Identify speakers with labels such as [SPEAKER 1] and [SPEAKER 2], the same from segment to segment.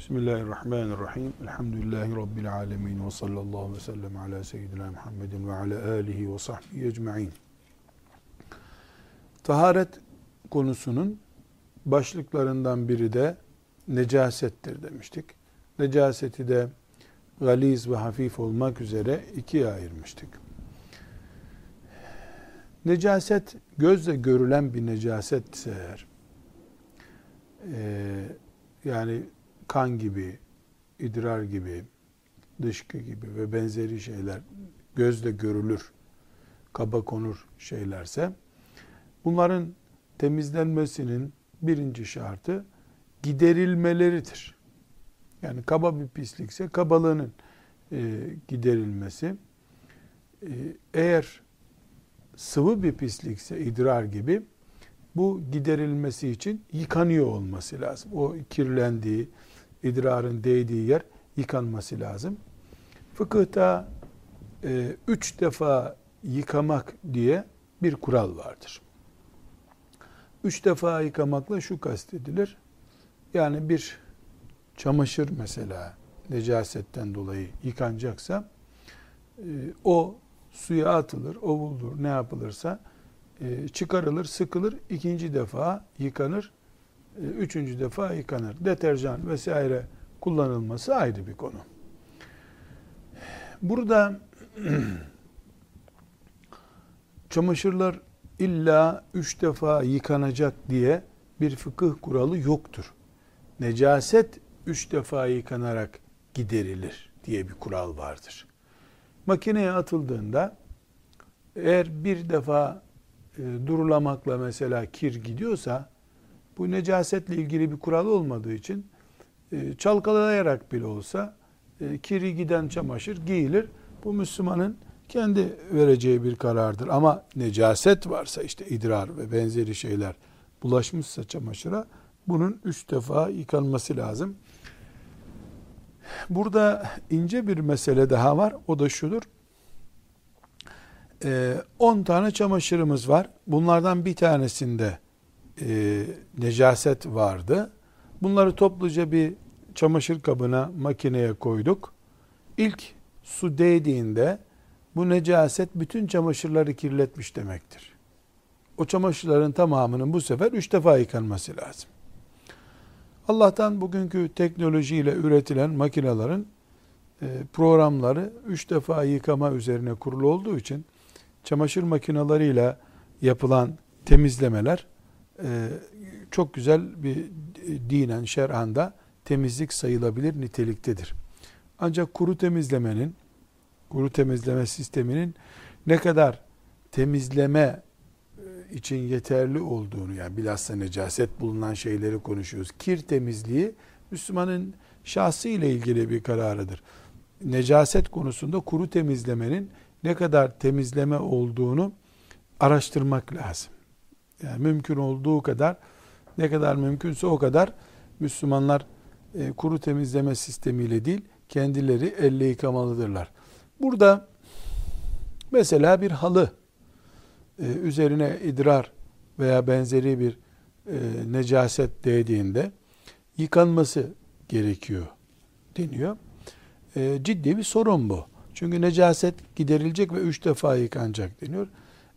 [SPEAKER 1] Bismillahirrahmanirrahim. Elhamdülillahi Rabbil alemin. Ve sallallahu ve sellem ala seyyidina Muhammedin ve ala alihi ve sahbihi ecma'in. Taharet konusunun başlıklarından biri de necasettir demiştik. Necaseti de galiz ve hafif olmak üzere ikiye ayırmıştık. Necaset gözle görülen bir necasetse eğer, e, yani kan gibi, idrar gibi, dışkı gibi ve benzeri şeyler gözle görülür, kaba konur şeylerse bunların temizlenmesinin birinci şartı giderilmeleridir. Yani kaba bir pislikse kabalığının e, giderilmesi. E, eğer sıvı bir pislikse idrar gibi bu giderilmesi için yıkanıyor olması lazım. O kirlendiği, idrarın değdiği yer yıkanması lazım. Fıkıhta e, üç defa yıkamak diye bir kural vardır. Üç defa yıkamakla şu kastedilir. Yani bir çamaşır mesela necasetten dolayı yıkanacaksa e, o suya atılır, ovulur, ne yapılırsa e, çıkarılır, sıkılır, ikinci defa yıkanır, üçüncü defa yıkanır. Deterjan vesaire kullanılması ayrı bir konu. Burada çamaşırlar illa üç defa yıkanacak diye bir fıkıh kuralı yoktur. Necaset üç defa yıkanarak giderilir diye bir kural vardır. Makineye atıldığında eğer bir defa e, durulamakla mesela kir gidiyorsa bu necasetle ilgili bir kural olmadığı için e, çalkalayarak bile olsa e, kiri giden çamaşır giyilir. Bu Müslümanın kendi vereceği bir karardır. Ama necaset varsa işte idrar ve benzeri şeyler bulaşmışsa çamaşıra bunun üç defa yıkanması lazım. Burada ince bir mesele daha var. O da şudur. 10 ee, tane çamaşırımız var. Bunlardan bir tanesinde e, necaset vardı. Bunları topluca bir çamaşır kabına, makineye koyduk. İlk su değdiğinde bu necaset bütün çamaşırları kirletmiş demektir. O çamaşırların tamamının bu sefer üç defa yıkanması lazım. Allah'tan bugünkü teknolojiyle üretilen makinelerin e, programları üç defa yıkama üzerine kurulu olduğu için çamaşır makinalarıyla yapılan temizlemeler e, çok güzel bir dinen, şer'anda temizlik sayılabilir niteliktedir. Ancak kuru temizlemenin, kuru temizleme sisteminin ne kadar temizleme e, için yeterli olduğunu yani bilhassa necaset bulunan şeyleri konuşuyoruz. Kir temizliği Müslümanın şahsı ile ilgili bir kararıdır. Necaset konusunda kuru temizlemenin ne kadar temizleme olduğunu araştırmak lazım. Yani mümkün olduğu kadar ne kadar mümkünse o kadar Müslümanlar e, kuru temizleme sistemiyle değil kendileri elle yıkamalıdırlar. Burada mesela bir halı e, üzerine idrar veya benzeri bir e, necaset değdiğinde yıkanması gerekiyor deniyor. E, ciddi bir sorun bu. Çünkü necaset giderilecek ve üç defa yıkanacak deniyor.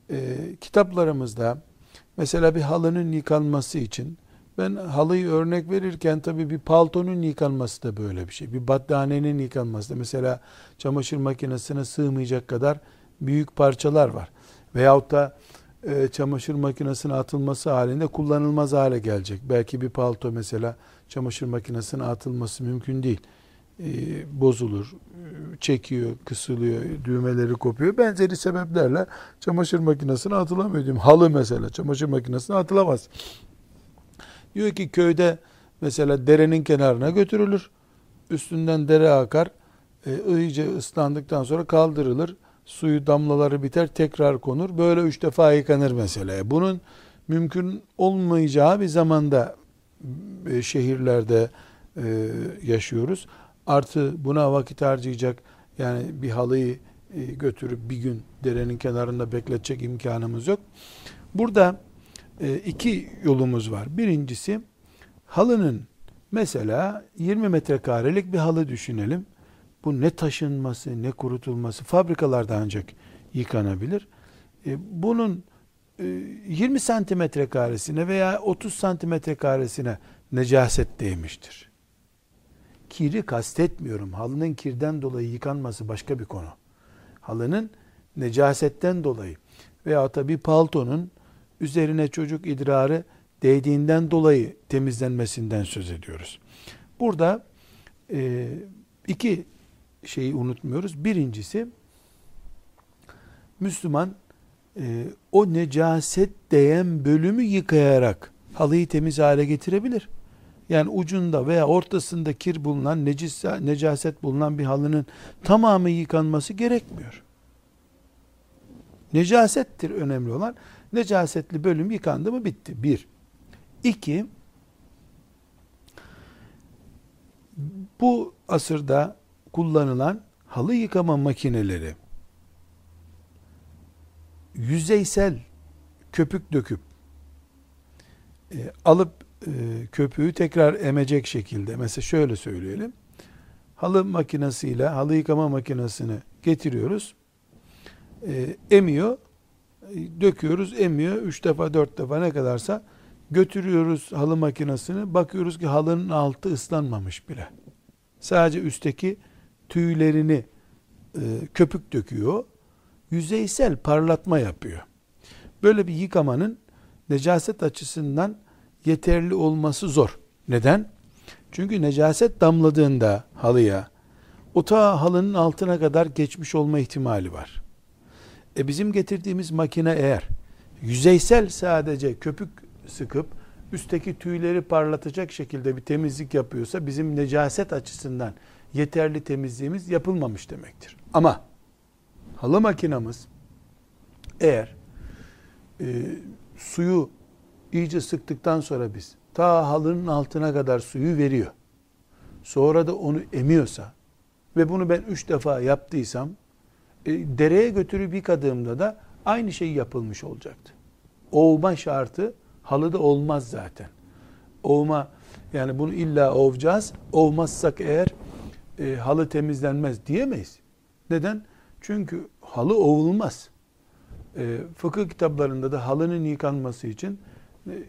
[SPEAKER 1] E, kitaplarımızda mesela bir halının yıkanması için ben halıyı örnek verirken tabii bir paltonun yıkanması da böyle bir şey. Bir battaniyenin yıkanması da mesela çamaşır makinesine sığmayacak kadar büyük parçalar var. Veyahut da e, çamaşır makinesine atılması halinde kullanılmaz hale gelecek. Belki bir palto mesela çamaşır makinesine atılması mümkün değil. E, bozulur, çekiyor, kısılıyor, düğmeleri kopuyor. Benzeri sebeplerle çamaşır makinesine atılamıyor. Diyeyim. Halı mesela çamaşır makinesine atılamaz. Diyor ki köyde mesela derenin kenarına götürülür. Üstünden dere akar. E, iyice ıslandıktan sonra kaldırılır. Suyu damlaları biter tekrar konur. Böyle üç defa yıkanır mesela. Bunun mümkün olmayacağı bir zamanda e, şehirlerde e, yaşıyoruz. Artı buna vakit harcayacak yani bir halıyı e, götürüp bir gün derenin kenarında bekletecek imkanımız yok. Burada e, iki yolumuz var. Birincisi halının Mesela 20 metrekarelik bir halı düşünelim. Bu ne taşınması ne kurutulması fabrikalarda ancak yıkanabilir. E, bunun 20 e, santimetre karesine veya 30 santimetre karesine necaset değmiştir. Kiri kastetmiyorum. Halının kirden dolayı yıkanması başka bir konu. Halının necasetten dolayı veya da bir paltonun üzerine çocuk idrarı değdiğinden dolayı temizlenmesinden söz ediyoruz. Burada e, iki şeyi unutmuyoruz. Birincisi Müslüman e, o necaset değen bölümü yıkayarak halıyı temiz hale getirebilir. Yani ucunda veya ortasında kir bulunan, necis, necaset bulunan bir halının tamamı yıkanması gerekmiyor. Necasettir önemli olan. Necasetli bölüm yıkandı mı bitti. Bir. İki, bu asırda kullanılan halı yıkama makineleri yüzeysel köpük döküp e, alıp e, köpüğü tekrar emecek şekilde. Mesela şöyle söyleyelim. Halı makinesiyle halı yıkama makinesini getiriyoruz. E, emiyor. E, döküyoruz emiyor. Üç defa dört defa ne kadarsa götürüyoruz halı makinesini. Bakıyoruz ki halının altı ıslanmamış bile. Sadece üstteki tüylerini e, köpük döküyor. Yüzeysel parlatma yapıyor. Böyle bir yıkamanın necaset açısından yeterli olması zor. Neden? Çünkü necaset damladığında halıya o ta halının altına kadar geçmiş olma ihtimali var. E bizim getirdiğimiz makine eğer yüzeysel sadece köpük sıkıp üstteki tüyleri parlatacak şekilde bir temizlik yapıyorsa bizim necaset açısından yeterli temizliğimiz yapılmamış demektir. Ama halı makinamız eğer e, suyu iyice sıktıktan sonra biz ta halının altına kadar suyu veriyor. Sonra da onu emiyorsa ve bunu ben üç defa yaptıysam e, dereye götürüp yıkadığımda da aynı şey yapılmış olacaktı. Ovma şartı halıda olmaz zaten. Ovma yani bunu illa ovacağız. Ovmazsak eğer e, halı temizlenmez diyemeyiz. Neden? Çünkü halı ovulmaz. E, fıkıh kitaplarında da halının yıkanması için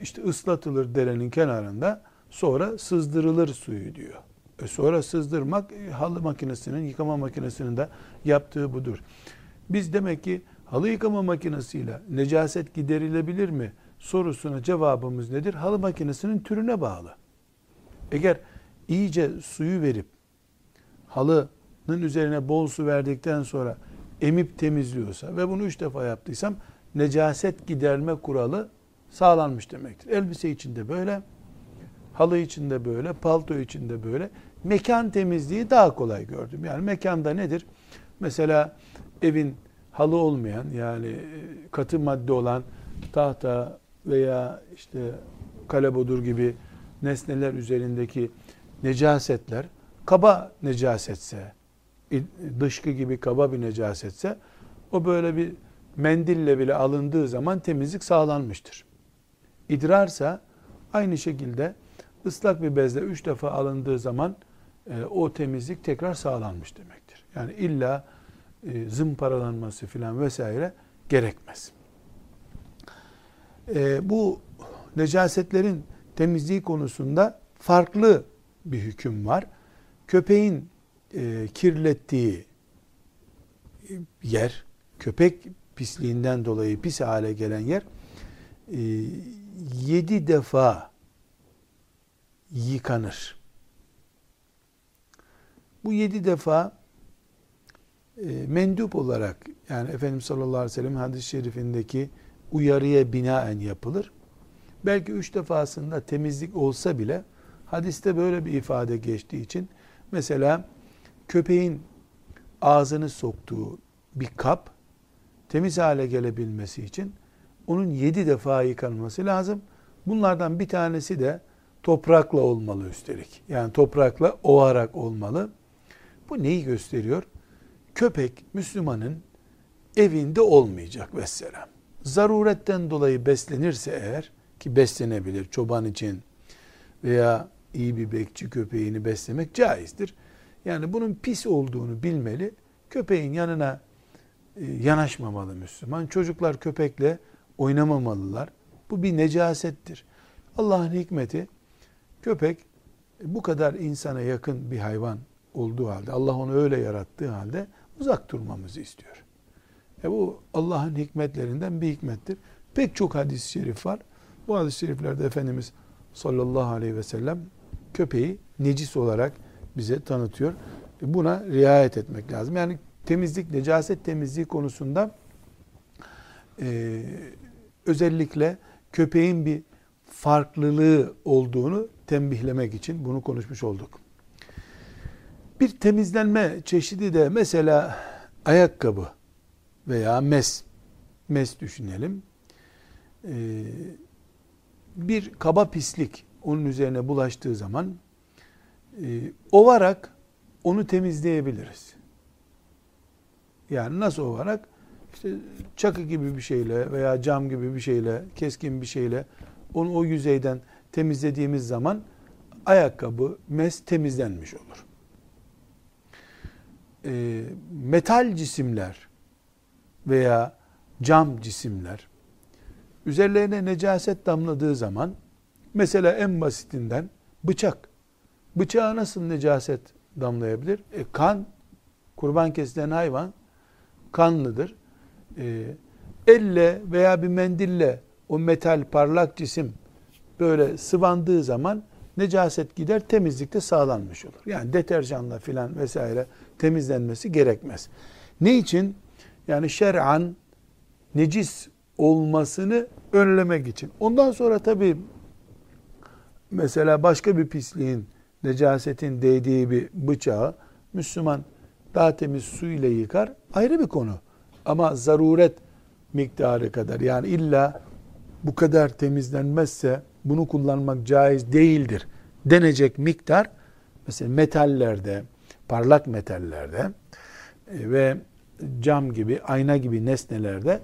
[SPEAKER 1] işte ıslatılır derenin kenarında sonra sızdırılır suyu diyor. E sonra sızdırmak e, halı makinesinin, yıkama makinesinin de yaptığı budur. Biz demek ki halı yıkama makinesiyle necaset giderilebilir mi sorusuna cevabımız nedir? Halı makinesinin türüne bağlı. Eğer iyice suyu verip halının üzerine bol su verdikten sonra emip temizliyorsa ve bunu üç defa yaptıysam necaset giderme kuralı sağlanmış demektir. Elbise içinde böyle, halı içinde böyle, palto içinde böyle. Mekan temizliği daha kolay gördüm. Yani mekanda nedir? Mesela evin halı olmayan yani e, katı madde olan tahta veya işte kalebodur gibi nesneler üzerindeki necasetler kaba necasetse dışkı gibi kaba bir necasetse o böyle bir mendille bile alındığı zaman temizlik sağlanmıştır. İdrarsa aynı şekilde ıslak bir bezle üç defa alındığı zaman e, o temizlik tekrar sağlanmış demektir. Yani illa e, zımparalanması filan vesaire gerekmez. E, bu necasetlerin temizliği konusunda farklı bir hüküm var. Köpeğin e, kirlettiği yer, köpek pisliğinden dolayı pis hale gelen yer e, yedi defa yıkanır. Bu yedi defa e, mendup olarak yani Efendimiz sallallahu aleyhi ve sellem hadis-i şerifindeki uyarıya binaen yapılır. Belki üç defasında temizlik olsa bile hadiste böyle bir ifade geçtiği için mesela köpeğin ağzını soktuğu bir kap temiz hale gelebilmesi için onun yedi defa yıkanması lazım. Bunlardan bir tanesi de toprakla olmalı üstelik. Yani toprakla ovarak olmalı. Bu neyi gösteriyor? Köpek Müslümanın evinde olmayacak vesselam. Zaruretten dolayı beslenirse eğer ki beslenebilir çoban için veya iyi bir bekçi köpeğini beslemek caizdir. Yani bunun pis olduğunu bilmeli. Köpeğin yanına e, yanaşmamalı Müslüman. Çocuklar köpekle oynamamalılar. Bu bir necasettir. Allah'ın hikmeti köpek bu kadar insana yakın bir hayvan olduğu halde, Allah onu öyle yarattığı halde uzak durmamızı istiyor. E bu Allah'ın hikmetlerinden bir hikmettir. Pek çok hadis-i şerif var. Bu hadis-i şeriflerde Efendimiz sallallahu aleyhi ve sellem köpeği necis olarak bize tanıtıyor. E buna riayet etmek lazım. Yani temizlik, necaset temizliği konusunda e, özellikle köpeğin bir farklılığı olduğunu tembihlemek için bunu konuşmuş olduk. Bir temizlenme çeşidi de mesela ayakkabı veya mes, mes düşünelim. Ee, bir kaba pislik onun üzerine bulaştığı zaman e, ovarak onu temizleyebiliriz. Yani nasıl ovarak? İşte çakı gibi bir şeyle veya cam gibi bir şeyle, keskin bir şeyle onu o yüzeyden temizlediğimiz zaman ayakkabı, mes temizlenmiş olur. E, metal cisimler veya cam cisimler üzerlerine necaset damladığı zaman mesela en basitinden bıçak. Bıçağa nasıl necaset damlayabilir? E, kan, kurban kesilen hayvan kanlıdır. E, elle veya bir mendille o metal parlak cisim böyle sıvandığı zaman necaset gider, temizlikte sağlanmış olur. Yani deterjanla filan vesaire temizlenmesi gerekmez. Ne için? Yani şer'an necis olmasını önlemek için. Ondan sonra tabi mesela başka bir pisliğin, necasetin değdiği bir bıçağı Müslüman daha temiz su ile yıkar. Ayrı bir konu. Ama zaruret miktarı kadar yani illa bu kadar temizlenmezse bunu kullanmak caiz değildir denecek miktar mesela metallerde, parlak metallerde e, ve cam gibi, ayna gibi nesnelerde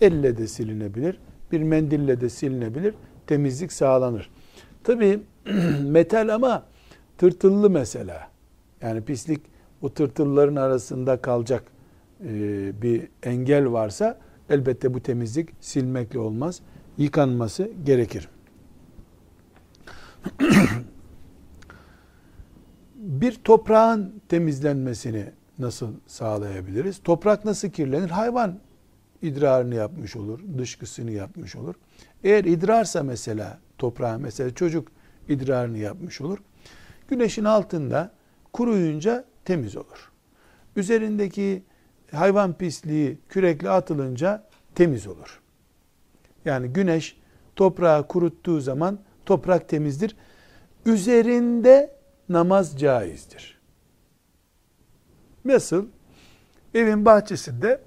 [SPEAKER 1] elle de silinebilir, bir mendille de silinebilir, temizlik sağlanır. Tabi metal ama tırtıllı mesela. Yani pislik o tırtılların arasında kalacak bir engel varsa elbette bu temizlik silmekle olmaz. Yıkanması gerekir. bir toprağın temizlenmesini nasıl sağlayabiliriz? Toprak nasıl kirlenir? Hayvan idrarını yapmış olur, dışkısını yapmış olur. Eğer idrarsa mesela toprağa mesela çocuk idrarını yapmış olur. Güneşin altında kuruyunca temiz olur. Üzerindeki hayvan pisliği kürekle atılınca temiz olur. Yani güneş toprağı kuruttuğu zaman toprak temizdir. Üzerinde namaz caizdir. Nasıl? Evin bahçesinde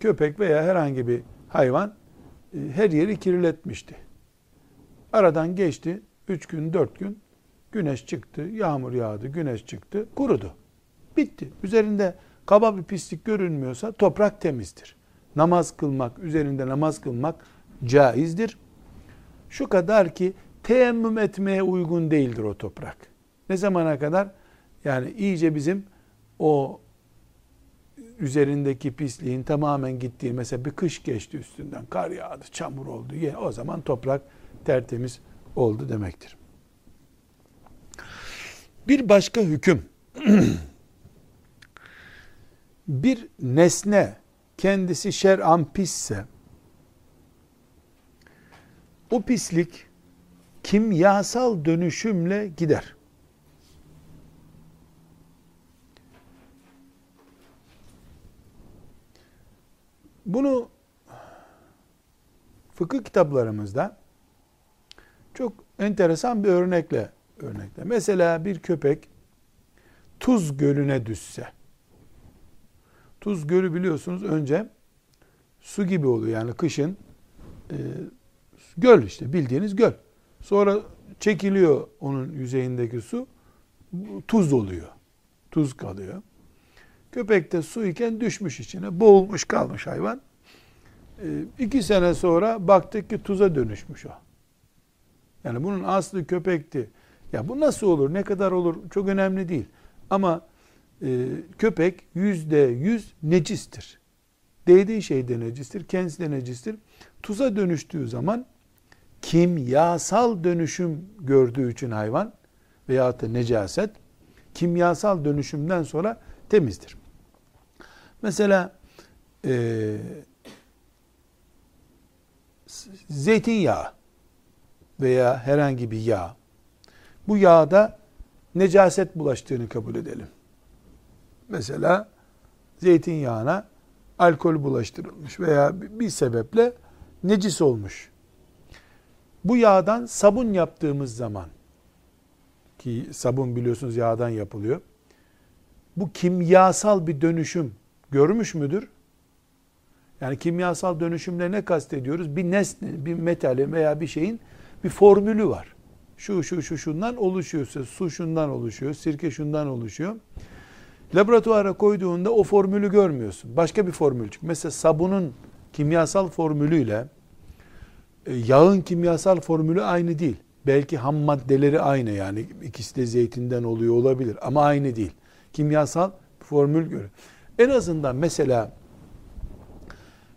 [SPEAKER 1] köpek veya herhangi bir hayvan e, her yeri kirletmişti. Aradan geçti. Üç gün, dört gün güneş çıktı, yağmur yağdı, güneş çıktı, kurudu. Bitti. Üzerinde kaba bir pislik görünmüyorsa toprak temizdir. Namaz kılmak, üzerinde namaz kılmak caizdir. Şu kadar ki teyemmüm etmeye uygun değildir o toprak. Ne zamana kadar? Yani iyice bizim o üzerindeki pisliğin tamamen gittiği mesela bir kış geçti üstünden kar yağdı çamur oldu yine o zaman toprak tertemiz oldu demektir. Bir başka hüküm bir nesne kendisi şer'an pisse o pislik kimyasal dönüşümle gider. Bunu fıkıh kitaplarımızda çok enteresan bir örnekle örnekle. Mesela bir köpek tuz gölüne düşse. Tuz gölü biliyorsunuz önce su gibi oluyor. Yani kışın e, göl işte bildiğiniz göl. Sonra çekiliyor onun yüzeyindeki su. Tuz oluyor. Tuz kalıyor. Köpek de su iken düşmüş içine. Boğulmuş kalmış hayvan. E, iki sene sonra baktık ki tuza dönüşmüş o. Yani bunun aslı köpekti. Ya bu nasıl olur, ne kadar olur çok önemli değil. Ama e, köpek yüzde yüz necistir. Değdiği şey de necistir, kendisi de necistir. Tuza dönüştüğü zaman kimyasal dönüşüm gördüğü için hayvan veyahut da necaset kimyasal dönüşümden sonra temizdir. Mesela e, zeytinyağı veya herhangi bir yağ bu yağda necaset bulaştığını kabul edelim. Mesela zeytinyağına alkol bulaştırılmış veya bir sebeple necis olmuş. Bu yağdan sabun yaptığımız zaman ki sabun biliyorsunuz yağdan yapılıyor. Bu kimyasal bir dönüşüm görmüş müdür? Yani kimyasal dönüşümle ne kastediyoruz? Bir nesne, bir metalin veya bir şeyin bir formülü var. Şu şu şu şundan oluşuyor. Su şundan oluşuyor, sirke şundan oluşuyor. Laboratuvara koyduğunda o formülü görmüyorsun. Başka bir formül çıkıyor. Mesela sabunun kimyasal formülüyle e, yağın kimyasal formülü aynı değil. Belki ham maddeleri aynı yani ikisi de zeytinden oluyor olabilir ama aynı değil. Kimyasal formül göre. En azından mesela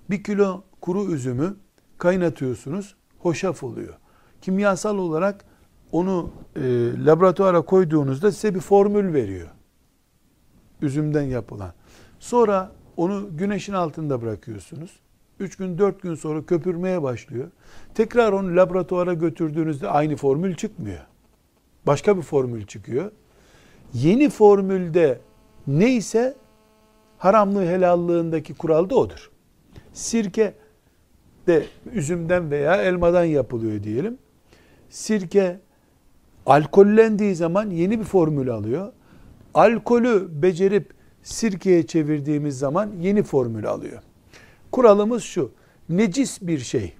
[SPEAKER 1] bir kilo kuru üzümü kaynatıyorsunuz, hoşaf oluyor. Kimyasal olarak onu e, laboratuvara koyduğunuzda size bir formül veriyor. Üzümden yapılan. Sonra onu güneşin altında bırakıyorsunuz. 3 gün 4 gün sonra köpürmeye başlıyor. Tekrar onu laboratuvara götürdüğünüzde aynı formül çıkmıyor. Başka bir formül çıkıyor. Yeni formülde neyse haramlığı helallığındaki kural da odur. Sirke de üzümden veya elmadan yapılıyor diyelim. Sirke alkollendiği zaman yeni bir formül alıyor. Alkolü becerip sirkeye çevirdiğimiz zaman yeni formül alıyor. Kuralımız şu. Necis bir şey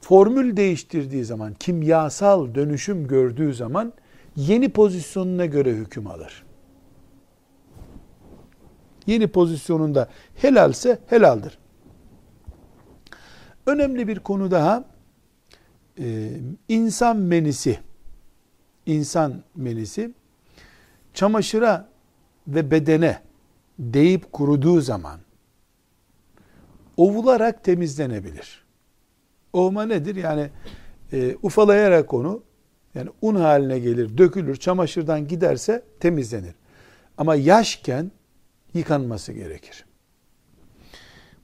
[SPEAKER 1] formül değiştirdiği zaman, kimyasal dönüşüm gördüğü zaman yeni pozisyonuna göre hüküm alır. Yeni pozisyonunda helalse helaldir. Önemli bir konu daha e, insan menisi insan menisi çamaşıra ve bedene deyip kuruduğu zaman ovularak temizlenebilir. Ovma nedir? Yani e, ufalayarak onu yani un haline gelir, dökülür, çamaşırdan giderse temizlenir. Ama yaşken yıkanması gerekir.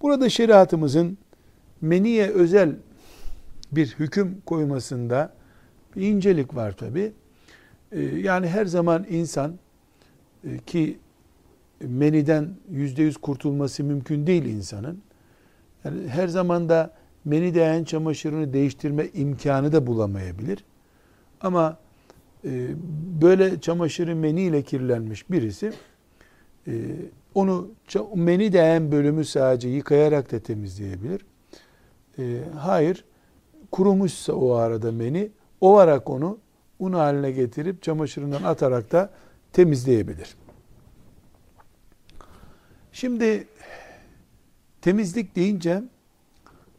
[SPEAKER 1] Burada şeriatımızın meniye özel bir hüküm koymasında bir incelik var tabi. E, yani her zaman insan e, ki meniden yüzde yüz kurtulması mümkün değil insanın. Yani her zaman da meni değen çamaşırını değiştirme imkanı da bulamayabilir. Ama e, böyle çamaşırı meni ile kirlenmiş birisi e, onu meni değen bölümü sadece yıkayarak da temizleyebilir. Hayır, kurumuşsa o arada meni, ovarak onu un haline getirip çamaşırından atarak da temizleyebilir. Şimdi temizlik deyince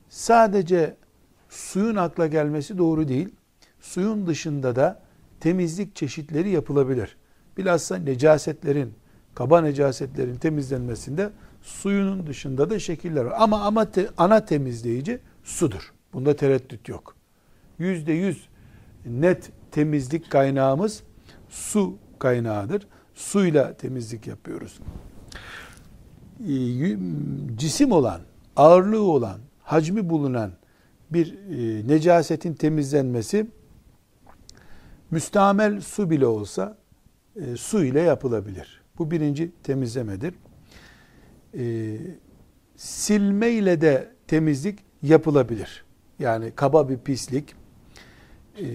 [SPEAKER 1] sadece suyun akla gelmesi doğru değil. Suyun dışında da temizlik çeşitleri yapılabilir. Bilhassa necasetlerin, kaba necasetlerin temizlenmesinde suyunun dışında da şekiller var. Ama ama te, ana temizleyici sudur. Bunda tereddüt yok. Yüzde yüz net temizlik kaynağımız su kaynağıdır. Suyla temizlik yapıyoruz. Ee, cisim olan, ağırlığı olan, hacmi bulunan bir e, necasetin temizlenmesi müstamel su bile olsa e, su ile yapılabilir. Bu birinci temizlemedir. E, silme ile de temizlik yapılabilir. Yani kaba bir pislik e,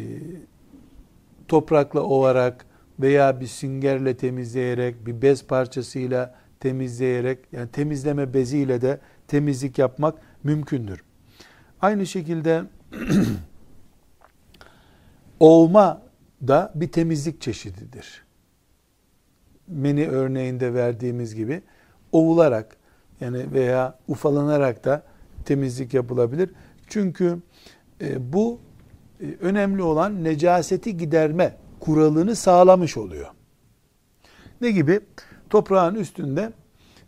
[SPEAKER 1] toprakla ovarak veya bir süngerle temizleyerek, bir bez parçasıyla temizleyerek, yani temizleme beziyle de temizlik yapmak mümkündür. Aynı şekilde ovma da bir temizlik çeşididir. Meni örneğinde verdiğimiz gibi ovularak yani veya ufalanarak da temizlik yapılabilir. Çünkü e, bu önemli olan necaseti giderme kuralını sağlamış oluyor. Ne gibi? Toprağın üstünde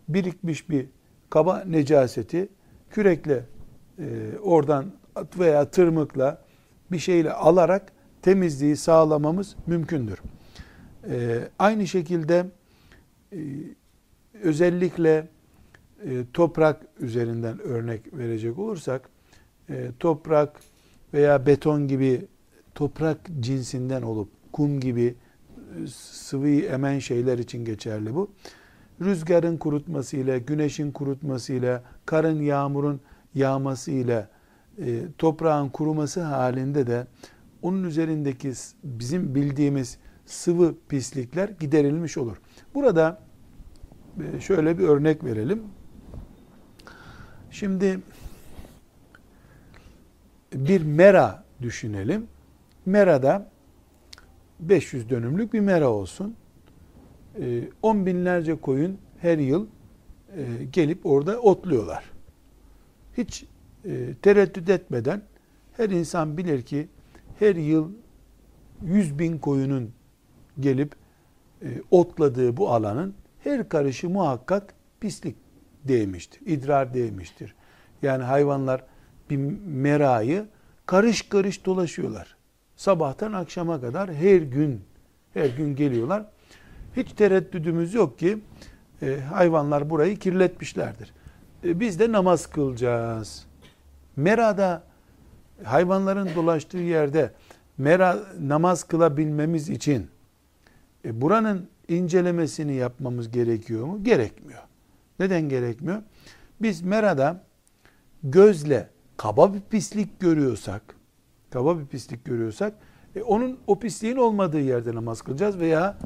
[SPEAKER 1] birikmiş bir kaba necaseti kürekle e, oradan veya tırmıkla bir şeyle alarak temizliği sağlamamız mümkündür. E, aynı şekilde e, özellikle e, toprak üzerinden örnek verecek olursak e, toprak veya beton gibi toprak cinsinden olup kum gibi e, sıvıyı emen şeyler için geçerli bu. Rüzgarın kurutmasıyla, güneşin kurutmasıyla, karın, yağmurun yağmasıyla, e, toprağın kuruması halinde de onun üzerindeki bizim bildiğimiz sıvı pislikler giderilmiş olur. Burada e, şöyle bir örnek verelim. Şimdi bir mera düşünelim. Merada 500 dönümlük bir mera olsun. 10 ee, binlerce koyun her yıl e, gelip orada otluyorlar. Hiç e, tereddüt etmeden her insan bilir ki her yıl 100 bin koyunun gelip e, otladığı bu alanın her karışı muhakkak pislik değmiştir, idrar değmiştir. Yani hayvanlar bir merayı karış karış dolaşıyorlar. Sabahtan akşama kadar her gün her gün geliyorlar. Hiç tereddüdümüz yok ki e, hayvanlar burayı kirletmişlerdir. E, biz de namaz kılacağız. Merada hayvanların dolaştığı yerde mera namaz kılabilmemiz için e, buranın incelemesini yapmamız gerekiyor mu? Gerekmiyor. Neden gerekmiyor? Biz merada gözle kaba bir pislik görüyorsak, kaba bir pislik görüyorsak, e, onun o pisliğin olmadığı yerde namaz kılacağız veya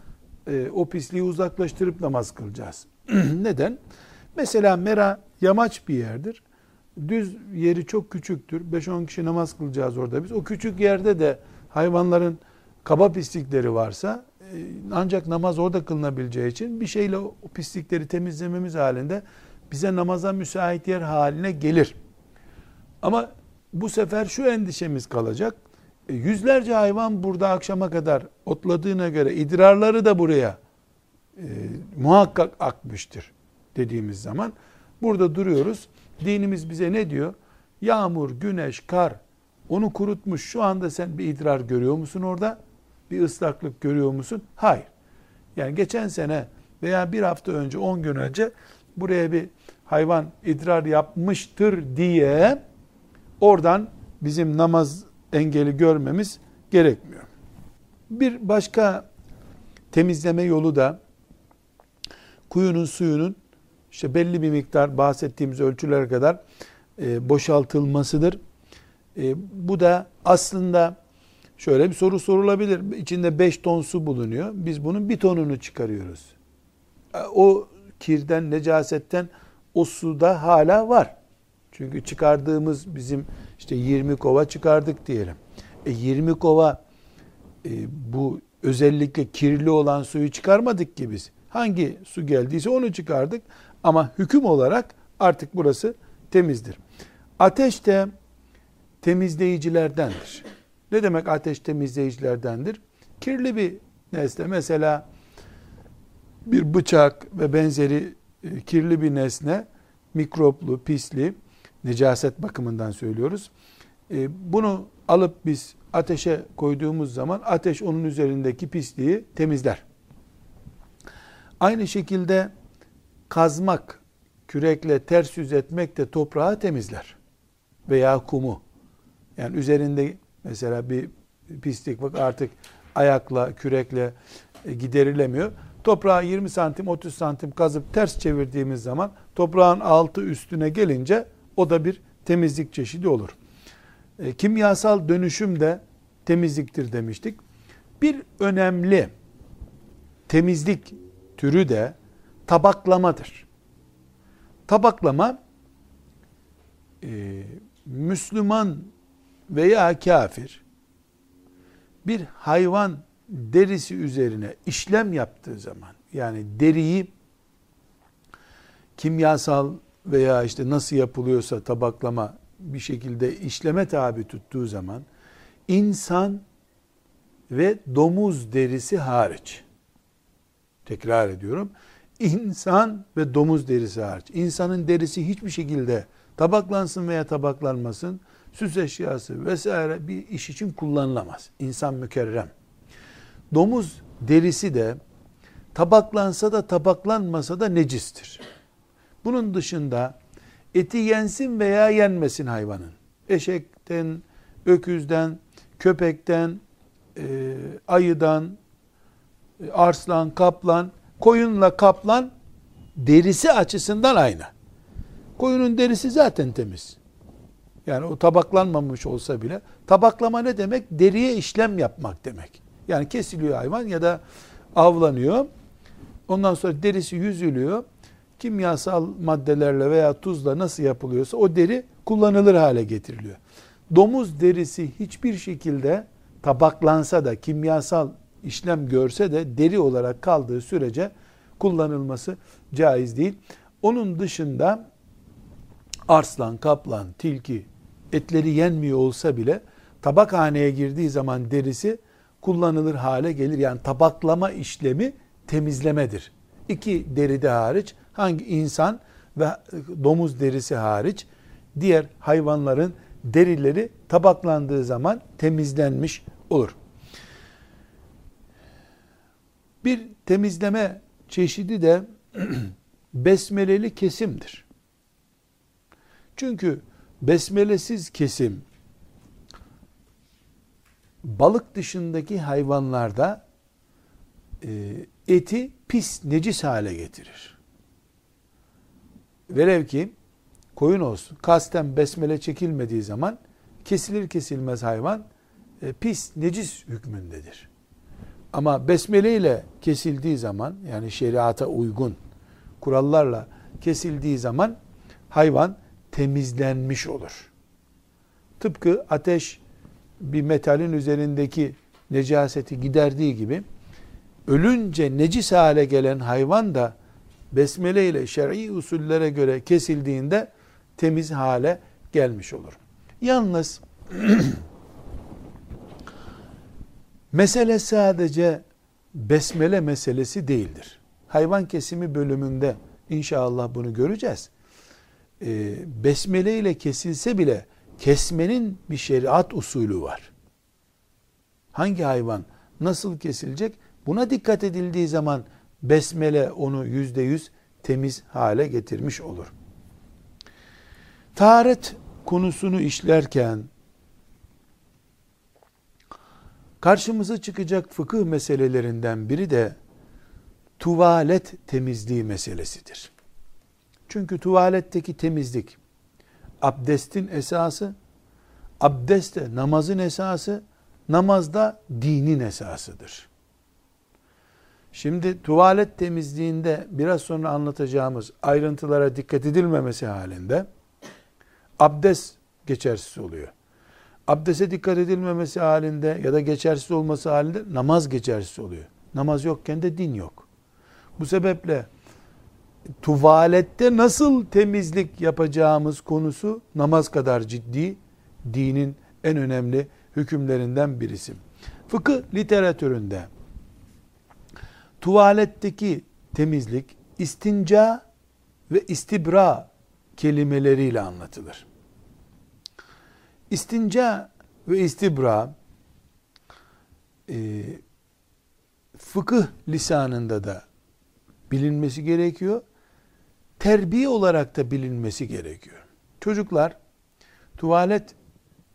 [SPEAKER 1] e, o pisliği uzaklaştırıp namaz kılacağız. Neden? Mesela mera yamaç bir yerdir. Düz yeri çok küçüktür. 5-10 kişi namaz kılacağız orada biz. O küçük yerde de hayvanların kaba pislikleri varsa e, ancak namaz orada kılınabileceği için bir şeyle o pislikleri temizlememiz halinde bize namaza müsait yer haline gelir. Ama bu sefer şu endişemiz kalacak. E, yüzlerce hayvan burada akşama kadar otladığına göre idrarları da buraya e, muhakkak akmıştır dediğimiz zaman burada duruyoruz. Dinimiz bize ne diyor? Yağmur, güneş, kar onu kurutmuş. Şu anda sen bir idrar görüyor musun orada? Bir ıslaklık görüyor musun? Hayır. Yani geçen sene veya bir hafta önce, on gün önce buraya bir hayvan idrar yapmıştır diye oradan bizim namaz engeli görmemiz gerekmiyor. Bir başka temizleme yolu da kuyunun suyunun işte belli bir miktar bahsettiğimiz ölçülere kadar e, boşaltılmasıdır. E, bu da aslında şöyle bir soru sorulabilir. İçinde 5 ton su bulunuyor. Biz bunun bir tonunu çıkarıyoruz. E, o kirden, necasetten o suda hala var. Çünkü çıkardığımız bizim işte 20 kova çıkardık diyelim. E 20 kova e, bu özellikle kirli olan suyu çıkarmadık ki biz. Hangi su geldiyse onu çıkardık. Ama hüküm olarak artık burası temizdir. Ateş de temizleyicilerdendir. Ne demek ateş temizleyicilerdendir? Kirli bir nesne mesela bir bıçak ve benzeri e, kirli bir nesne mikroplu, pisli necaset bakımından söylüyoruz. E, bunu alıp biz ateşe koyduğumuz zaman ateş onun üzerindeki pisliği temizler. Aynı şekilde kazmak, kürekle ters yüz etmek de toprağı temizler. Veya kumu. Yani üzerinde mesela bir pislik bak artık ayakla, kürekle e, giderilemiyor. Toprağı 20 santim, 30 santim kazıp ters çevirdiğimiz zaman toprağın altı üstüne gelince o da bir temizlik çeşidi olur. E, kimyasal dönüşüm de temizliktir demiştik. Bir önemli temizlik türü de tabaklamadır. Tabaklama e, Müslüman veya kafir bir hayvan derisi üzerine işlem yaptığı zaman yani deriyi kimyasal veya işte nasıl yapılıyorsa tabaklama bir şekilde işleme tabi tuttuğu zaman insan ve domuz derisi hariç. Tekrar ediyorum. İnsan ve domuz derisi hariç. İnsanın derisi hiçbir şekilde tabaklansın veya tabaklanmasın, süs eşyası vesaire bir iş için kullanılamaz. İnsan mükerrem. Domuz derisi de tabaklansa da tabaklanmasa da necistir. Bunun dışında eti yensin veya yenmesin hayvanın. Eşekten, öküzden, köpekten, e, ayıdan, e, arslan, kaplan, koyunla kaplan derisi açısından aynı. Koyunun derisi zaten temiz. Yani o tabaklanmamış olsa bile tabaklama ne demek? Deriye işlem yapmak demek. Yani kesiliyor hayvan ya da avlanıyor. Ondan sonra derisi yüzülüyor. Kimyasal maddelerle veya tuzla nasıl yapılıyorsa o deri kullanılır hale getiriliyor. Domuz derisi hiçbir şekilde tabaklansa da kimyasal işlem görse de deri olarak kaldığı sürece kullanılması caiz değil. Onun dışında arslan, kaplan, tilki etleri yenmiyor olsa bile tabakhaneye girdiği zaman derisi kullanılır hale gelir. Yani tabaklama işlemi temizlemedir. İki deride hariç hangi insan ve domuz derisi hariç diğer hayvanların derileri tabaklandığı zaman temizlenmiş olur. Bir temizleme çeşidi de besmeleli kesimdir. Çünkü besmelesiz kesim balık dışındaki hayvanlarda e, eti pis, necis hale getirir. Velev ki koyun olsun, kasten besmele çekilmediği zaman kesilir kesilmez hayvan e, pis, necis hükmündedir. Ama besmele ile kesildiği zaman yani şeriata uygun kurallarla kesildiği zaman hayvan temizlenmiş olur. Tıpkı ateş bir metalin üzerindeki necaseti giderdiği gibi ölünce necis hale gelen hayvan da besmele ile şer'i usullere göre kesildiğinde temiz hale gelmiş olur. Yalnız mesele sadece besmele meselesi değildir. Hayvan kesimi bölümünde inşallah bunu göreceğiz. Ee, besmele ile kesilse bile kesmenin bir şeriat usulü var. Hangi hayvan nasıl kesilecek? Buna dikkat edildiği zaman besmele onu yüzde yüz temiz hale getirmiş olur. Taharet konusunu işlerken karşımıza çıkacak fıkıh meselelerinden biri de tuvalet temizliği meselesidir. Çünkü tuvaletteki temizlik abdestin esası, abdest de namazın esası, namazda dinin esasıdır. Şimdi tuvalet temizliğinde biraz sonra anlatacağımız ayrıntılara dikkat edilmemesi halinde abdest geçersiz oluyor. Abdese dikkat edilmemesi halinde ya da geçersiz olması halinde namaz geçersiz oluyor. Namaz yokken de din yok. Bu sebeple tuvalette nasıl temizlik yapacağımız konusu namaz kadar ciddi, dinin en önemli hükümlerinden birisi. Fıkıh literatüründe tuvaletteki temizlik istinca ve istibra kelimeleriyle anlatılır. İstinca ve istibra e, fıkıh lisanında da bilinmesi gerekiyor. Terbiye olarak da bilinmesi gerekiyor. Çocuklar tuvalet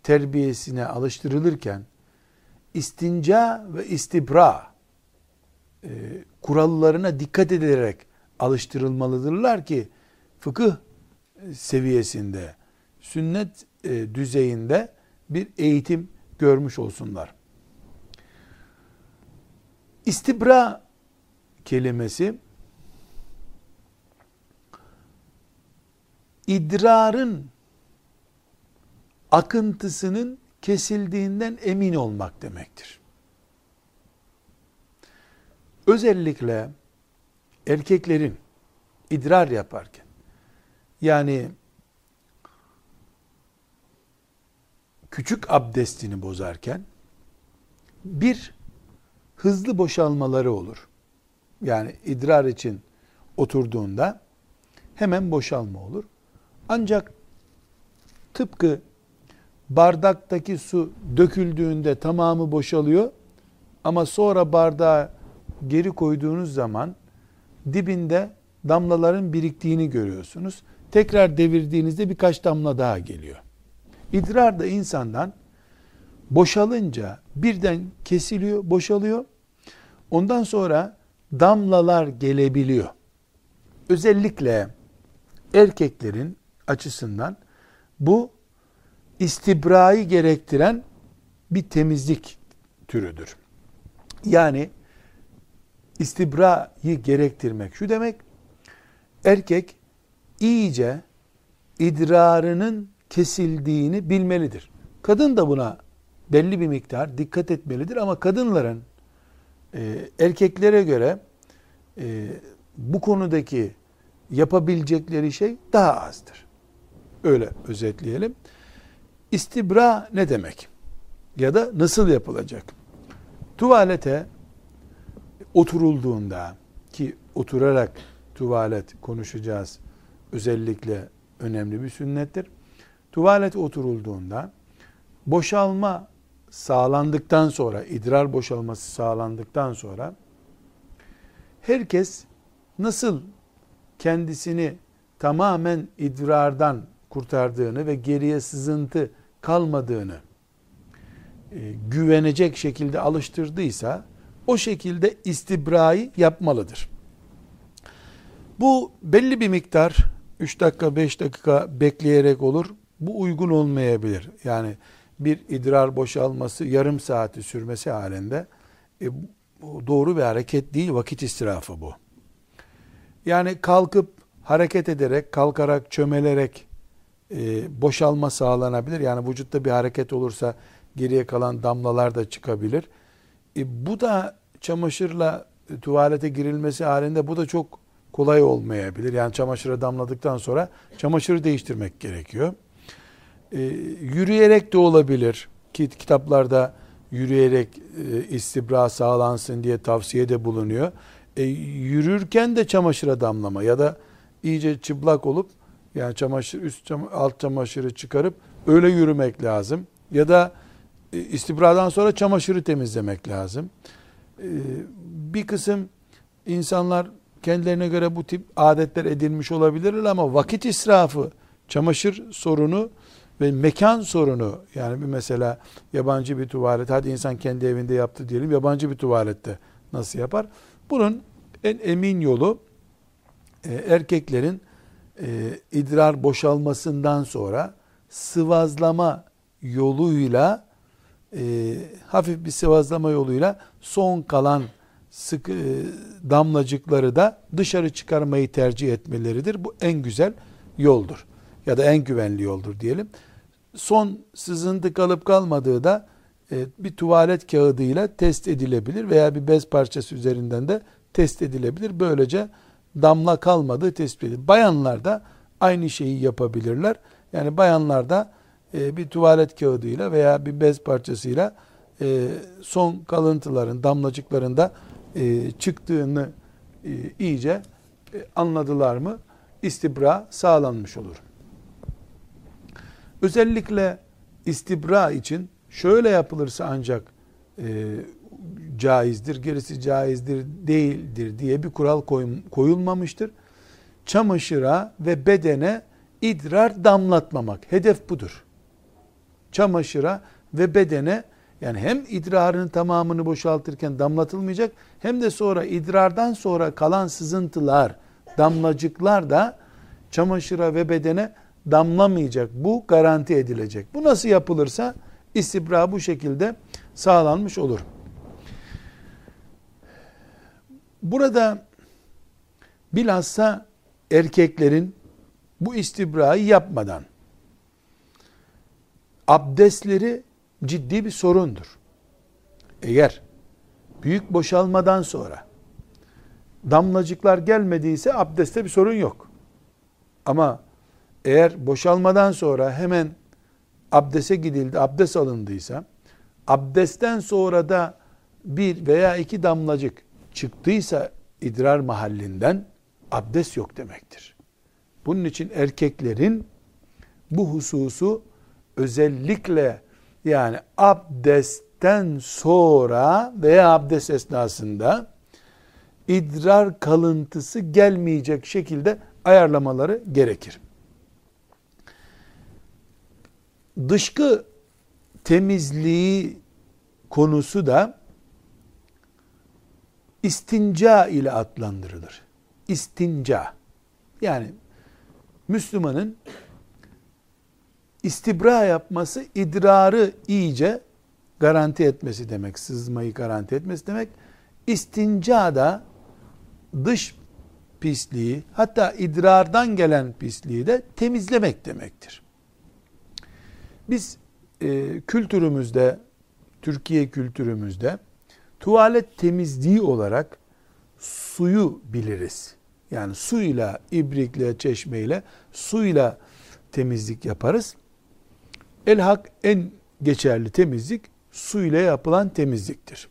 [SPEAKER 1] terbiyesine alıştırılırken istinca ve istibra e, kurallarına dikkat edilerek alıştırılmalıdırlar ki fıkıh seviyesinde, sünnet e, düzeyinde bir eğitim görmüş olsunlar. İstibra kelimesi idrarın akıntısının kesildiğinden emin olmak demektir. Özellikle erkeklerin idrar yaparken yani küçük abdestini bozarken bir hızlı boşalmaları olur. Yani idrar için oturduğunda hemen boşalma olur. Ancak tıpkı bardaktaki su döküldüğünde tamamı boşalıyor ama sonra bardağı geri koyduğunuz zaman dibinde damlaların biriktiğini görüyorsunuz. Tekrar devirdiğinizde birkaç damla daha geliyor. İdrar da insandan boşalınca birden kesiliyor, boşalıyor. Ondan sonra damlalar gelebiliyor. Özellikle erkeklerin açısından bu istibrayı gerektiren bir temizlik türüdür. Yani istibrayı gerektirmek şu demek, erkek iyice idrarının kesildiğini bilmelidir. Kadın da buna belli bir miktar dikkat etmelidir ama kadınların e, erkeklere göre e, bu konudaki yapabilecekleri şey daha azdır. Öyle özetleyelim. İstibra ne demek? Ya da nasıl yapılacak? Tuvalete oturulduğunda ki oturarak tuvalet konuşacağız özellikle önemli bir sünnettir. Tuvalet oturulduğunda boşalma sağlandıktan sonra, idrar boşalması sağlandıktan sonra herkes nasıl kendisini tamamen idrardan kurtardığını ve geriye sızıntı kalmadığını e, güvenecek şekilde alıştırdıysa o şekilde istibrayı yapmalıdır. Bu belli bir miktar 3 dakika 5 dakika bekleyerek olur. Bu uygun olmayabilir. Yani bir idrar boşalması yarım saati sürmesi halinde e, doğru bir hareket değil, vakit israfı bu. Yani kalkıp hareket ederek, kalkarak, çömelerek e, boşalma sağlanabilir. Yani vücutta bir hareket olursa geriye kalan damlalar da çıkabilir. E, bu da çamaşırla e, tuvalete girilmesi halinde bu da çok kolay olmayabilir. Yani çamaşıra damladıktan sonra çamaşırı değiştirmek gerekiyor. E, yürüyerek de olabilir ki kitaplarda yürüyerek istibra sağlansın diye tavsiyede bulunuyor. E, yürürken de çamaşıra damlama ya da iyice çıplak olup yani çamaşır üst çam alt çamaşırı çıkarıp öyle yürümek lazım. Ya da istibradan sonra çamaşırı temizlemek lazım. E, bir kısım insanlar kendilerine göre bu tip adetler edinmiş olabilirler ama vakit israfı, çamaşır sorunu ve mekan sorunu yani bir mesela yabancı bir tuvalet hadi insan kendi evinde yaptı diyelim yabancı bir tuvalette nasıl yapar? Bunun en emin yolu e, erkeklerin e, idrar boşalmasından sonra sıvazlama yoluyla e, hafif bir sıvazlama yoluyla son kalan sıkı e, damlacıkları da dışarı çıkarmayı tercih etmeleridir. Bu en güzel yoldur. Ya da en güvenli yoldur diyelim. Son sızıntı kalıp kalmadığı da e, bir tuvalet kağıdıyla test edilebilir veya bir bez parçası üzerinden de test edilebilir. Böylece damla kalmadığı tespit edilir. Bayanlar da aynı şeyi yapabilirler. Yani bayanlar da e, bir tuvalet kağıdıyla veya bir bez parçasıyla e, son kalıntıların, damlacıklarında e, çıktığını iyice anladılar mı istibra sağlanmış olur. Özellikle istibra için şöyle yapılırsa ancak caizdir, gerisi caizdir değildir diye bir kural koyulmamıştır. Çamaşıra ve bedene idrar damlatmamak. Hedef budur. Çamaşıra ve bedene yani hem idrarın tamamını boşaltırken damlatılmayacak hem de sonra idrardan sonra kalan sızıntılar, damlacıklar da çamaşıra ve bedene damlamayacak. Bu garanti edilecek. Bu nasıl yapılırsa istibra bu şekilde sağlanmış olur. Burada bilhassa erkeklerin bu istibrayı yapmadan abdestleri ciddi bir sorundur. Eğer büyük boşalmadan sonra damlacıklar gelmediyse abdestte bir sorun yok. Ama eğer boşalmadan sonra hemen abdese gidildi, abdest alındıysa, abdestten sonra da bir veya iki damlacık çıktıysa idrar mahallinden abdest yok demektir. Bunun için erkeklerin bu hususu özellikle yani abdestten sonra veya abdest esnasında idrar kalıntısı gelmeyecek şekilde ayarlamaları gerekir. Dışkı temizliği konusu da istinca ile adlandırılır. İstinca. Yani Müslümanın istibra yapması idrarı iyice garanti etmesi demek. Sızmayı garanti etmesi demek. İstinca da dış pisliği hatta idrardan gelen pisliği de temizlemek demektir. Biz e, kültürümüzde, Türkiye kültürümüzde tuvalet temizliği olarak suyu biliriz. Yani suyla, ibrikle, çeşmeyle, suyla temizlik yaparız. Elhak en geçerli temizlik suyla yapılan temizliktir.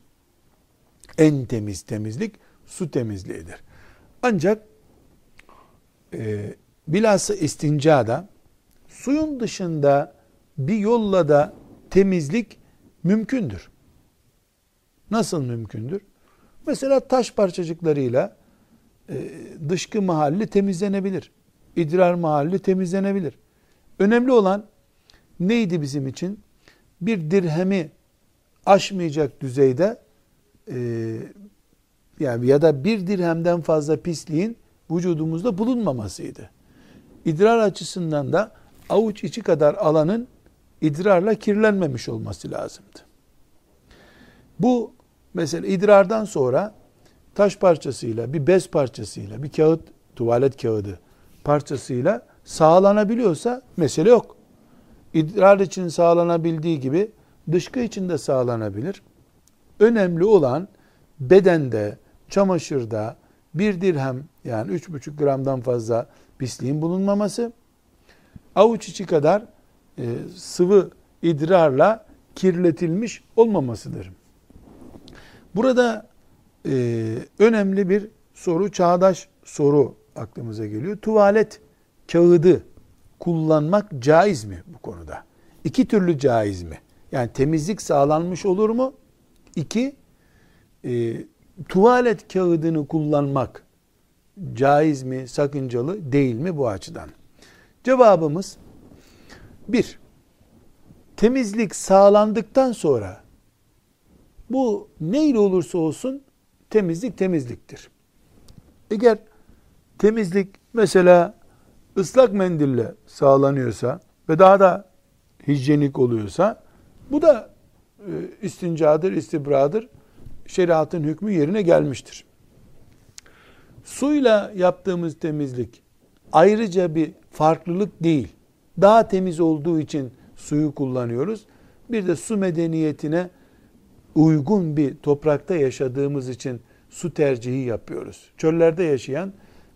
[SPEAKER 1] En temiz temizlik su temizliğidir. Ancak e, bilhassa istincada suyun dışında bir yolla da temizlik mümkündür. Nasıl mümkündür? Mesela taş parçacıklarıyla e, dışkı mahalli temizlenebilir. İdrar mahalli temizlenebilir. Önemli olan neydi bizim için? Bir dirhemi aşmayacak düzeyde e, yani ya da bir dirhemden fazla pisliğin vücudumuzda bulunmamasıydı. İdrar açısından da avuç içi kadar alanın idrarla kirlenmemiş olması lazımdı. Bu mesela idrardan sonra taş parçasıyla, bir bez parçasıyla, bir kağıt, tuvalet kağıdı parçasıyla sağlanabiliyorsa mesele yok. İdrar için sağlanabildiği gibi dışkı için de sağlanabilir. Önemli olan bedende, çamaşırda bir dirhem yani üç buçuk gramdan fazla pisliğin bulunmaması, avuç içi kadar e, sıvı idrarla kirletilmiş olmamasıdır. Burada e, önemli bir soru, çağdaş soru aklımıza geliyor. Tuvalet kağıdı kullanmak caiz mi bu konuda? İki türlü caiz mi? Yani temizlik sağlanmış olur mu? İki, e, tuvalet kağıdını kullanmak caiz mi, sakıncalı değil mi bu açıdan? Cevabımız bir, temizlik sağlandıktan sonra bu neyle olursa olsun temizlik temizliktir. Eğer temizlik mesela ıslak mendille sağlanıyorsa ve daha da hijyenik oluyorsa bu da e, istincadır, istibradır. Şeriatın hükmü yerine gelmiştir. Suyla yaptığımız temizlik ayrıca bir farklılık değil. Daha temiz olduğu için suyu kullanıyoruz. Bir de su medeniyetine uygun bir toprakta yaşadığımız için su tercihi yapıyoruz. Çöllerde yaşayan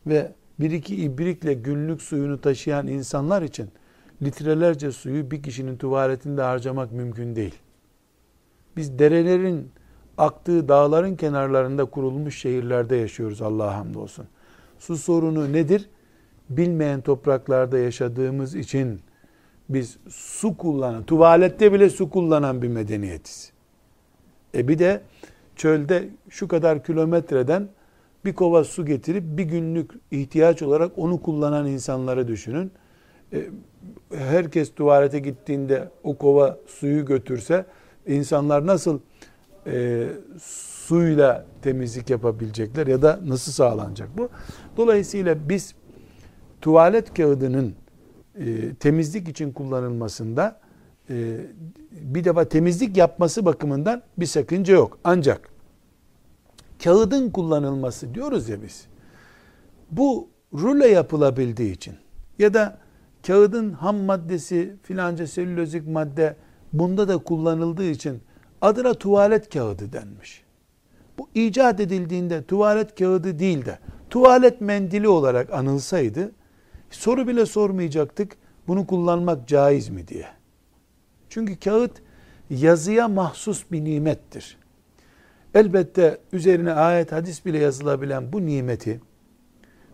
[SPEAKER 1] ve bir iki ibrikle günlük suyunu taşıyan insanlar için litrelerce suyu bir kişinin tuvaletinde harcamak mümkün değil. Biz derelerin aktığı dağların kenarlarında kurulmuş şehirlerde yaşıyoruz Allah'a hamdolsun. Su sorunu nedir? Bilmeyen topraklarda yaşadığımız için biz su kullanan, tuvalette bile su kullanan bir medeniyetiz. E bir de çölde şu kadar kilometreden bir kova su getirip bir günlük ihtiyaç olarak onu kullanan insanları düşünün. E, herkes tuvalete gittiğinde o kova suyu götürse insanlar nasıl e, suyla temizlik yapabilecekler ya da nasıl sağlanacak bu? Dolayısıyla biz tuvalet kağıdının e, temizlik için kullanılmasında e, bir defa temizlik yapması bakımından bir sakınca yok. Ancak kağıdın kullanılması diyoruz ya biz. Bu rule yapılabildiği için ya da kağıdın ham maddesi filanca selülozik madde bunda da kullanıldığı için adına tuvalet kağıdı denmiş. Bu icat edildiğinde tuvalet kağıdı değil de tuvalet mendili olarak anılsaydı soru bile sormayacaktık bunu kullanmak caiz mi diye. Çünkü kağıt yazıya mahsus bir nimettir. Elbette üzerine ayet hadis bile yazılabilen bu nimeti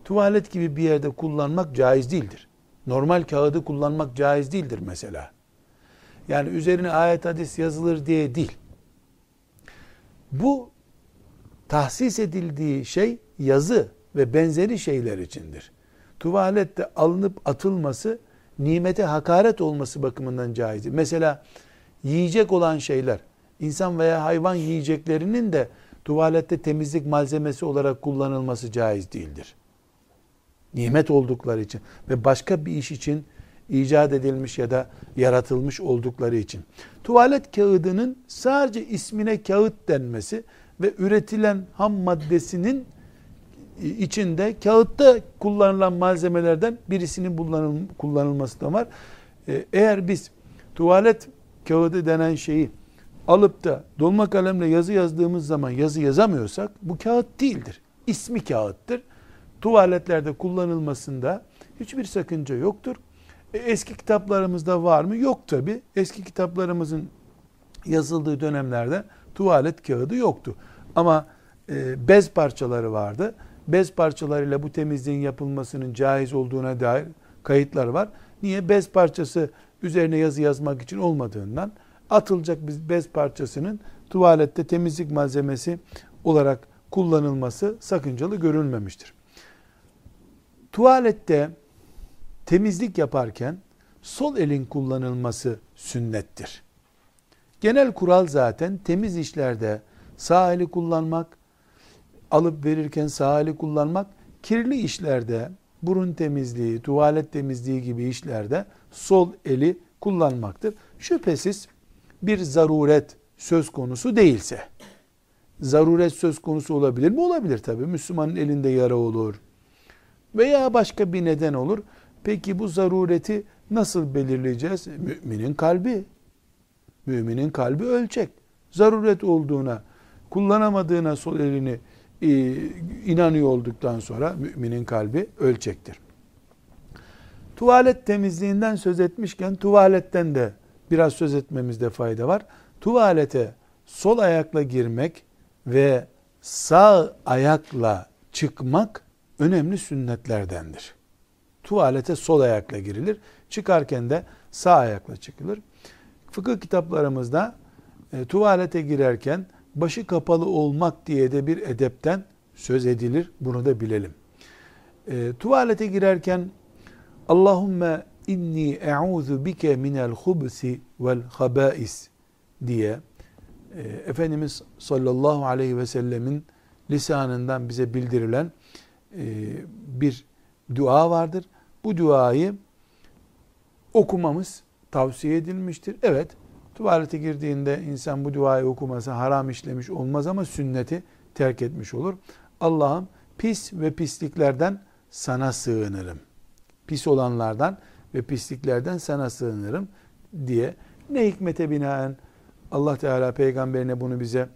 [SPEAKER 1] tuvalet gibi bir yerde kullanmak caiz değildir. Normal kağıdı kullanmak caiz değildir mesela. Yani üzerine ayet hadis yazılır diye değil. Bu tahsis edildiği şey yazı ve benzeri şeyler içindir. Tuvalette alınıp atılması nimete hakaret olması bakımından caizdir. Mesela yiyecek olan şeyler, insan veya hayvan yiyeceklerinin de tuvalette temizlik malzemesi olarak kullanılması caiz değildir. Nimet oldukları için ve başka bir iş için icat edilmiş ya da yaratılmış oldukları için. Tuvalet kağıdının sadece ismine kağıt denmesi ve üretilen ham maddesinin içinde kağıtta kullanılan malzemelerden birisinin kullanılması da var. Ee, eğer biz tuvalet kağıdı denen şeyi alıp da dolma kalemle yazı yazdığımız zaman yazı yazamıyorsak bu kağıt değildir. İsmi kağıttır. Tuvaletlerde kullanılmasında hiçbir sakınca yoktur. E, eski kitaplarımızda var mı? Yok tabi. Eski kitaplarımızın yazıldığı dönemlerde tuvalet kağıdı yoktu. Ama e, bez parçaları vardı. Bez parçalarıyla bu temizliğin yapılmasının caiz olduğuna dair kayıtlar var. Niye? Bez parçası üzerine yazı yazmak için olmadığından atılacak bir bez parçasının tuvalette temizlik malzemesi olarak kullanılması sakıncalı görülmemiştir. Tuvalette temizlik yaparken sol elin kullanılması sünnettir. Genel kural zaten temiz işlerde sağ eli kullanmak, alıp verirken sağ eli kullanmak, kirli işlerde burun temizliği, tuvalet temizliği gibi işlerde sol eli kullanmaktır. Şüphesiz bir zaruret söz konusu değilse, zaruret söz konusu olabilir mi? Olabilir tabii. Müslümanın elinde yara olur. Veya başka bir neden olur. Peki bu zarureti nasıl belirleyeceğiz? Müminin kalbi. Müminin kalbi ölçek. Zaruret olduğuna, kullanamadığına sol elini e, inanıyor olduktan sonra müminin kalbi ölçektir. Tuvalet temizliğinden söz etmişken tuvaletten de biraz söz etmemizde fayda var. Tuvalete sol ayakla girmek ve sağ ayakla çıkmak önemli sünnetlerdendir. Tuvalete sol ayakla girilir. Çıkarken de sağ ayakla çıkılır. Fıkıh kitaplarımızda e, tuvalete girerken başı kapalı olmak diye de bir edepten söz edilir. Bunu da bilelim. E, tuvalete girerken Allahümme inni e'udhu bike minel hubsi vel habais diye e, Efendimiz sallallahu aleyhi ve sellemin lisanından bize bildirilen e, bir dua vardır. Bu duayı okumamız tavsiye edilmiştir. Evet, tuvalete girdiğinde insan bu duayı okumasa haram işlemiş olmaz ama sünneti terk etmiş olur. Allah'ım pis ve pisliklerden sana sığınırım. Pis olanlardan ve pisliklerden sana sığınırım diye ne hikmete binaen Allah Teala peygamberine bunu bize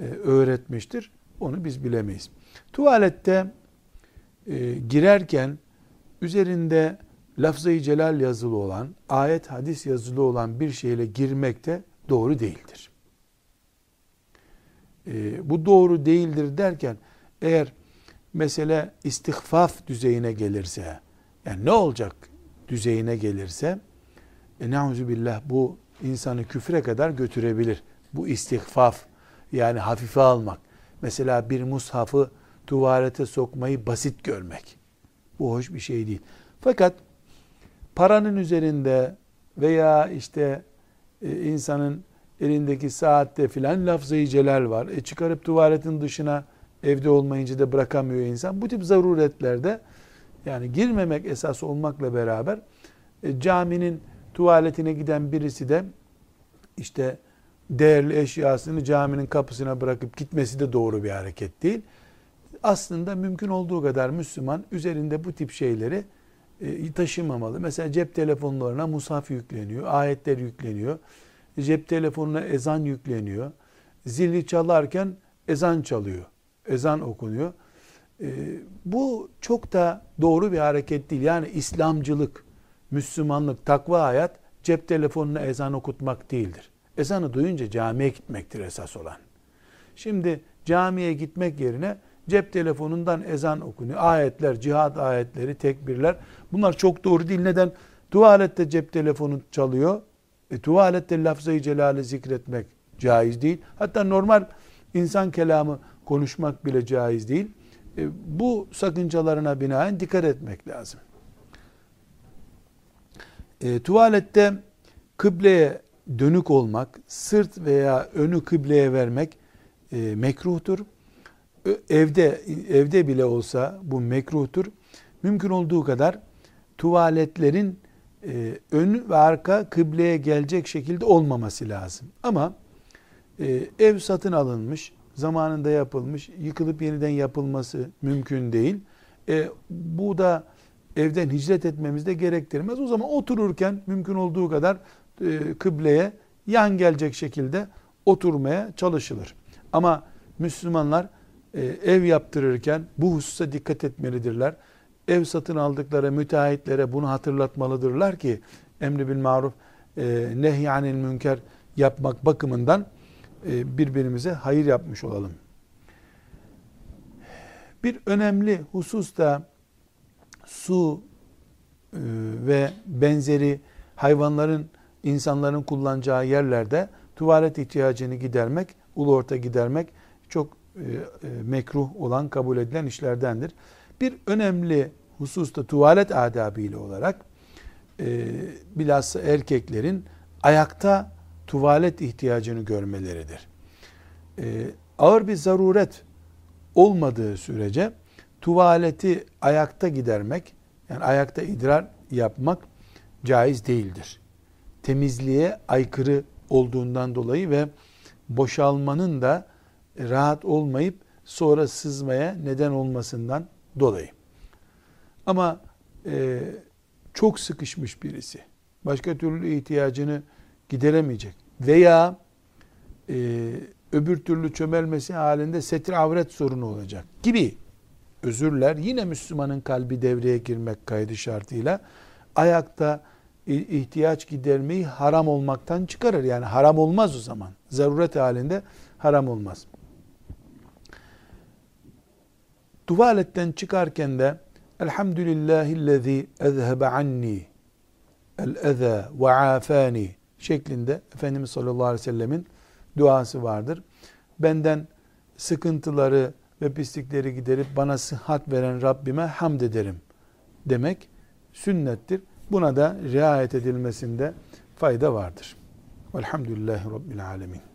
[SPEAKER 1] e, öğretmiştir. Onu biz bilemeyiz. Tuvalette e, girerken üzerinde lafzayı celal yazılı olan, ayet hadis yazılı olan bir şeyle girmek de doğru değildir. E, bu doğru değildir derken eğer mesele istihfaf düzeyine gelirse, yani ne olacak düzeyine gelirse, e, billah bu insanı küfre kadar götürebilir. Bu istihfaf yani hafife almak. Mesela bir mushafı tuvalete sokmayı basit görmek. Bu hoş bir şey değil. Fakat paranın üzerinde veya işte e, insanın elindeki saatte filan lafzayı celal var. E çıkarıp tuvaletin dışına evde olmayınca da bırakamıyor insan. Bu tip zaruretlerde yani girmemek esas olmakla beraber e, caminin tuvaletine giden birisi de işte değerli eşyasını caminin kapısına bırakıp gitmesi de doğru bir hareket değil. Aslında mümkün olduğu kadar Müslüman üzerinde bu tip şeyleri e, taşımamalı. Mesela cep telefonlarına musaf yükleniyor, ayetler yükleniyor. Cep telefonuna ezan yükleniyor. Zili çalarken ezan çalıyor. Ezan okunuyor. E, bu çok da doğru bir hareket değil. Yani İslamcılık, Müslümanlık, takva hayat cep telefonuna ezan okutmak değildir. Ezanı duyunca camiye gitmektir esas olan. Şimdi camiye gitmek yerine cep telefonundan ezan okunuyor. Ayetler, cihad ayetleri, tekbirler. Bunlar çok doğru değil. Neden? Tuvalette cep telefonu çalıyor. E, tuvalette lafzayı celali zikretmek caiz değil. Hatta normal insan kelamı konuşmak bile caiz değil. E, bu sakıncalarına binaen dikkat etmek lazım. E, tuvalette kıbleye dönük olmak, sırt veya önü kıbleye vermek e, mekruhtur. Evde evde bile olsa bu mekruhtur. Mümkün olduğu kadar tuvaletlerin e, ön ve arka kıbleye gelecek şekilde olmaması lazım. Ama e, ev satın alınmış, zamanında yapılmış, yıkılıp yeniden yapılması mümkün değil. E, bu da evden hicret etmemiz de gerektirmez. O zaman otururken mümkün olduğu kadar e, kıbleye yan gelecek şekilde oturmaya çalışılır. Ama Müslümanlar e, ev yaptırırken bu hususa dikkat etmelidirler. Ev satın aldıkları müteahhitlere bunu hatırlatmalıdırlar ki emri bil maruf e, nehyanil münker yapmak bakımından birbirimize hayır yapmış olalım. Bir önemli husus da su e, ve benzeri hayvanların insanların kullanacağı yerlerde tuvalet ihtiyacını gidermek, ulu orta gidermek çok e, mekruh olan kabul edilen işlerdendir. Bir önemli husus da tuvalet adabıyla olarak bilhassa erkeklerin ayakta tuvalet ihtiyacını görmeleridir. Ee, ağır bir zaruret olmadığı sürece tuvaleti ayakta gidermek, yani ayakta idrar yapmak caiz değildir. Temizliğe aykırı olduğundan dolayı ve boşalmanın da rahat olmayıp sonra sızmaya neden olmasından dolayı. Ama e, çok sıkışmış birisi, başka türlü ihtiyacını gideremeyecek veya e, öbür türlü çömelmesi halinde setir avret sorunu olacak gibi özürler yine Müslümanın kalbi devreye girmek kaydı şartıyla ayakta ihtiyaç gidermeyi haram olmaktan çıkarır. Yani haram olmaz o zaman. Zaruret halinde haram olmaz. Tuvaletten çıkarken de Elhamdülillahillezî ezhebe anni el eza ve afani şeklinde Efendimiz sallallahu aleyhi ve sellemin duası vardır. Benden sıkıntıları ve pislikleri giderip bana sıhhat veren Rabbime hamd ederim demek sünnettir. Buna da riayet edilmesinde fayda vardır. Velhamdülillahi Rabbil Alemin.